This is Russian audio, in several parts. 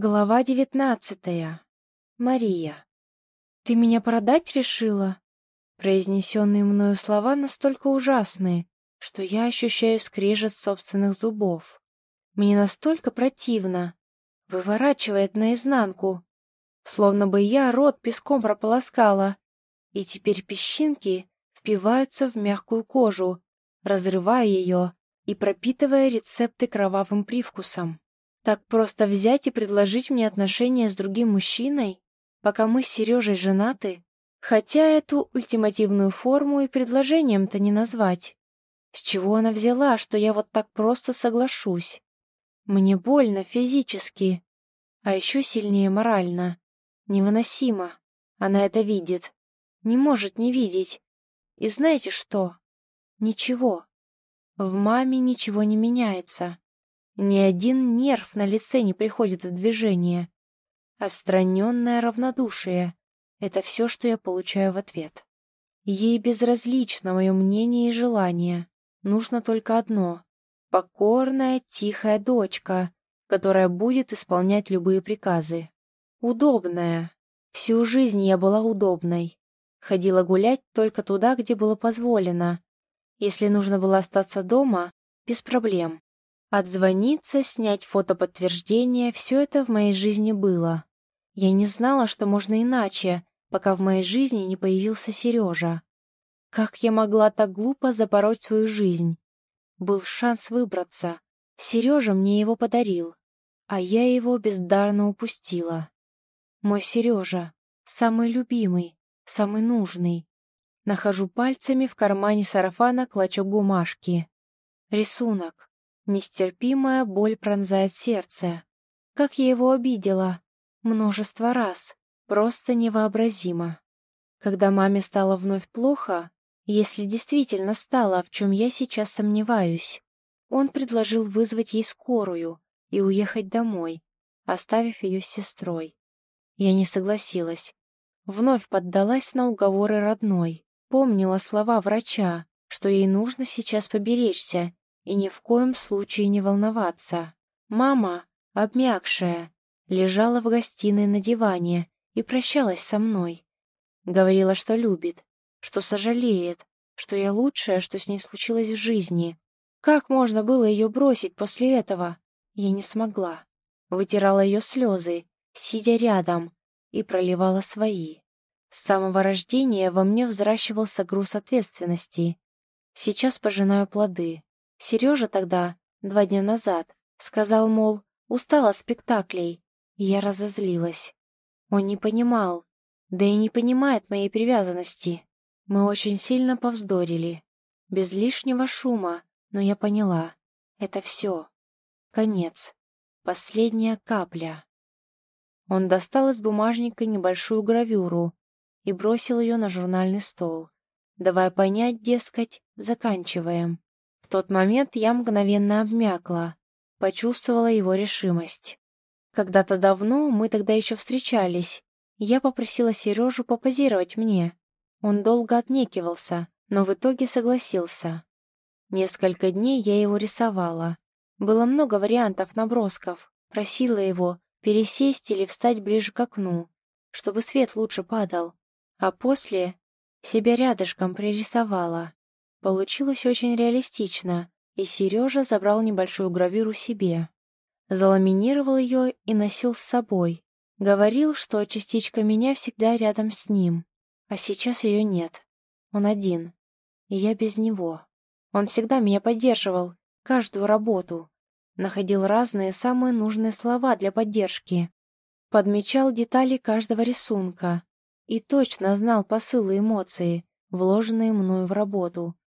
Глава девятнадцатая. Мария. «Ты меня продать решила?» Произнесенные мною слова настолько ужасные, что я ощущаю скрежет собственных зубов. Мне настолько противно. Выворачивает наизнанку. Словно бы я рот песком прополоскала. И теперь песчинки впиваются в мягкую кожу, разрывая ее и пропитывая рецепты кровавым привкусом. Так просто взять и предложить мне отношения с другим мужчиной, пока мы с Сережей женаты? Хотя эту ультимативную форму и предложением-то не назвать. С чего она взяла, что я вот так просто соглашусь? Мне больно физически, а еще сильнее морально. Невыносимо. Она это видит. Не может не видеть. И знаете что? Ничего. В маме ничего не меняется. Ни один нерв на лице не приходит в движение. Отстраненное равнодушие — это все, что я получаю в ответ. Ей безразлично мое мнение и желание. Нужно только одно — покорная, тихая дочка, которая будет исполнять любые приказы. Удобная. Всю жизнь я была удобной. Ходила гулять только туда, где было позволено. Если нужно было остаться дома, без проблем. Отзвониться, снять фотоподтверждение — все это в моей жизни было. Я не знала, что можно иначе, пока в моей жизни не появился Сережа. Как я могла так глупо запороть свою жизнь? Был шанс выбраться. Сережа мне его подарил, а я его бездарно упустила. Мой Сережа, самый любимый, самый нужный. Нахожу пальцами в кармане сарафана клочок бумажки. Рисунок. Нестерпимая боль пронзает сердце. Как я его обидела. Множество раз. Просто невообразимо. Когда маме стало вновь плохо, если действительно стало, в чем я сейчас сомневаюсь, он предложил вызвать ей скорую и уехать домой, оставив ее с сестрой. Я не согласилась. Вновь поддалась на уговоры родной. Помнила слова врача, что ей нужно сейчас поберечься и ни в коем случае не волноваться. Мама, обмякшая, лежала в гостиной на диване и прощалась со мной. Говорила, что любит, что сожалеет, что я лучшее, что с ней случилось в жизни. Как можно было ее бросить после этого? Я не смогла. Вытирала ее слезы, сидя рядом, и проливала свои. С самого рождения во мне взращивался груз ответственности. Сейчас пожинаю плоды. Сережа тогда, два дня назад, сказал, мол, устал от спектаклей, и я разозлилась. Он не понимал, да и не понимает моей привязанности. Мы очень сильно повздорили. Без лишнего шума, но я поняла. Это все. Конец. Последняя капля. Он достал из бумажника небольшую гравюру и бросил ее на журнальный стол, давая понять, дескать, заканчиваем. В тот момент я мгновенно обмякла, почувствовала его решимость. Когда-то давно, мы тогда еще встречались, я попросила Сережу попозировать мне. Он долго отнекивался, но в итоге согласился. Несколько дней я его рисовала. Было много вариантов набросков. Просила его пересесть или встать ближе к окну, чтобы свет лучше падал. А после себя рядышком пририсовала. Получилось очень реалистично, и Сережа забрал небольшую гравюру себе. Заламинировал ее и носил с собой. Говорил, что частичка меня всегда рядом с ним, а сейчас ее нет. Он один, и я без него. Он всегда меня поддерживал, каждую работу. Находил разные самые нужные слова для поддержки. Подмечал детали каждого рисунка и точно знал посылы эмоции, вложенные мною в работу.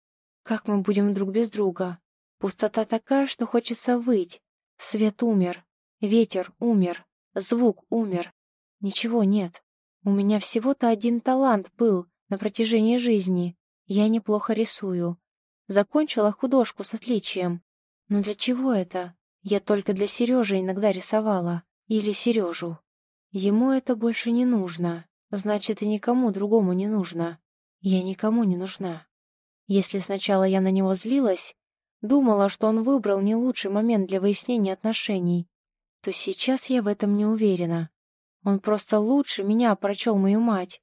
Как мы будем друг без друга? Пустота такая, что хочется выть. Свет умер, ветер умер, звук умер. Ничего нет. У меня всего-то один талант был на протяжении жизни. Я неплохо рисую. Закончила художку с отличием. Но для чего это? Я только для Сережи иногда рисовала. Или Сережу. Ему это больше не нужно. Значит, и никому другому не нужно. Я никому не нужна. Если сначала я на него злилась, думала, что он выбрал не лучший момент для выяснения отношений, то сейчас я в этом не уверена. Он просто лучше меня прочел мою мать.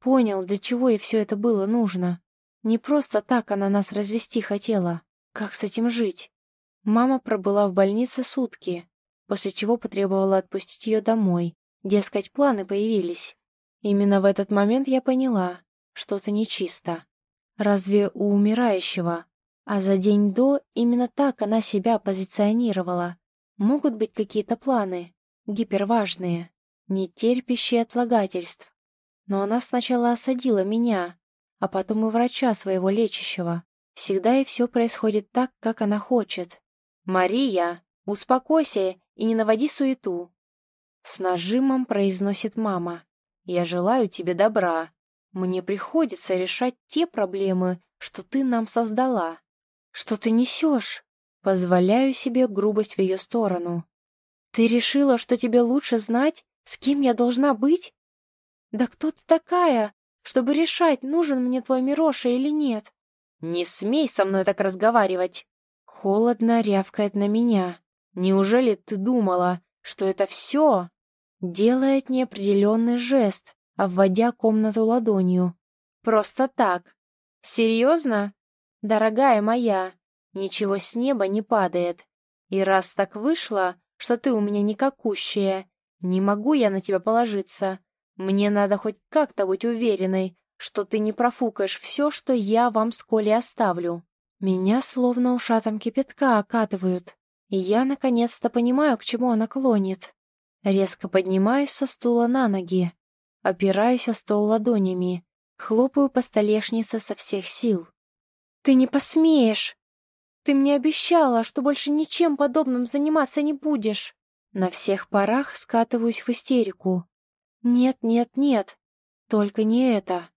Понял, для чего ей все это было нужно. Не просто так она нас развести хотела. Как с этим жить? Мама пробыла в больнице сутки, после чего потребовала отпустить ее домой. Дескать, планы появились. Именно в этот момент я поняла, что-то нечисто. Разве у умирающего? А за день до именно так она себя позиционировала. Могут быть какие-то планы, гиперважные, не терпящие отлагательств. Но она сначала осадила меня, а потом и врача своего лечащего. Всегда и все происходит так, как она хочет. «Мария, успокойся и не наводи суету!» С нажимом произносит мама. «Я желаю тебе добра. Мне приходится решать те проблемы, что ты нам создала. Что ты несешь?» Позволяю себе грубость в ее сторону. «Ты решила, что тебе лучше знать, с кем я должна быть? Да кто ты такая, чтобы решать, нужен мне твой Мироша или нет?» «Не смей со мной так разговаривать!» Холодно рявкает на меня. «Неужели ты думала, что это все?» Делает неопределенный жест, обводя комнату ладонью. «Просто так. Серьезно? Дорогая моя, ничего с неба не падает. И раз так вышло, что ты у меня никакущая, не могу я на тебя положиться. Мне надо хоть как-то быть уверенной, что ты не профукаешь все, что я вам с Колей оставлю. Меня словно ушатом кипятка окатывают, и я наконец-то понимаю, к чему она клонит. Резко поднимаюсь со стула на ноги, опираюсь о стол ладонями, хлопаю по столешнице со всех сил. «Ты не посмеешь! Ты мне обещала, что больше ничем подобным заниматься не будешь!» На всех парах скатываюсь в истерику. «Нет, нет, нет, только не это!»